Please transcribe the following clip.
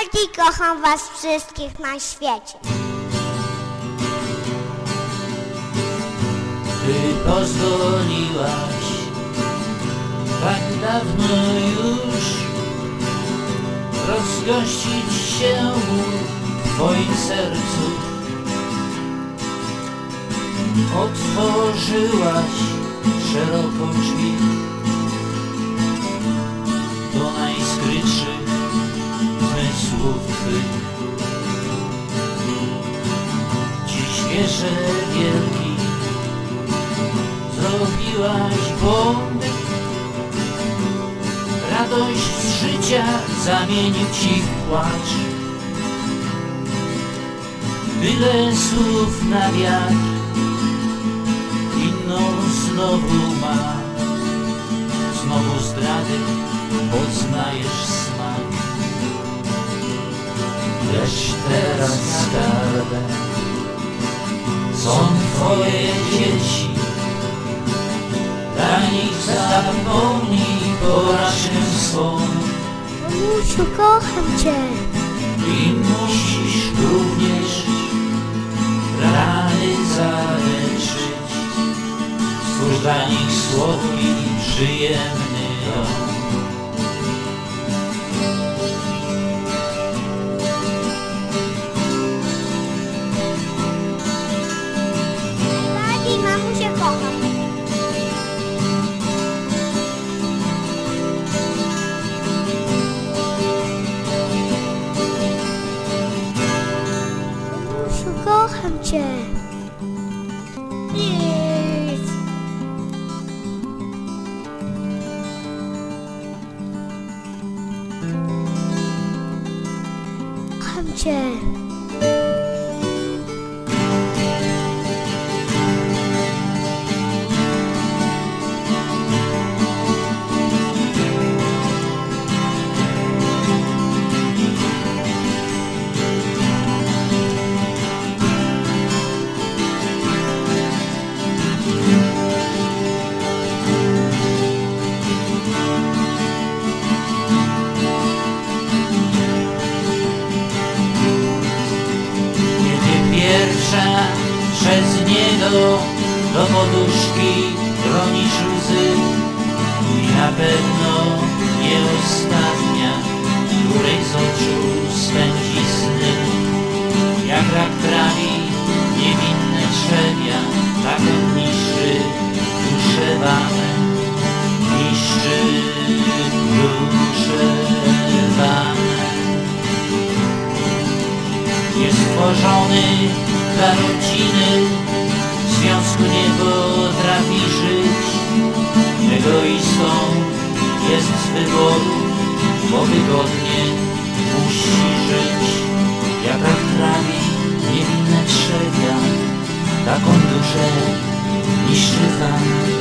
Bardziej kocham was wszystkich na świecie. Ty pozwoliłaś tak dawno już rozgościć się w Twoim sercu. Otworzyłaś szeroko drzwi do najskrytszych Twych. Dziś wierzę wielki zrobiłaś błąd Radość z życia zamienił ci w płacz. Tyle słów na wiatr Inną znowu ma. Znowu zdrady poznajesz smak Lecz teraz skarbem Są twoje dzieci dla nich zapomnij porażkę swą Mamusiu, kocham cię. i musisz również rany zaleczyć. Stwórz dla nich słodki, przyjemny dom. Mamusiu, kocham cię. Przez niego do poduszki bronisz łzy. I na pewno nie ostatnia, której z oczu spędzi sny. Jak rak trawi niewinne trzewia, tak on niszczy dusze wame, niszczy dusze jest stworzony dla rodziny, w związku nie potrafi żyć. Egoistą jest z wyboru, bo wygodnie musi żyć. Jak trawi niewinne trzewia, taką duszę niszczy wam.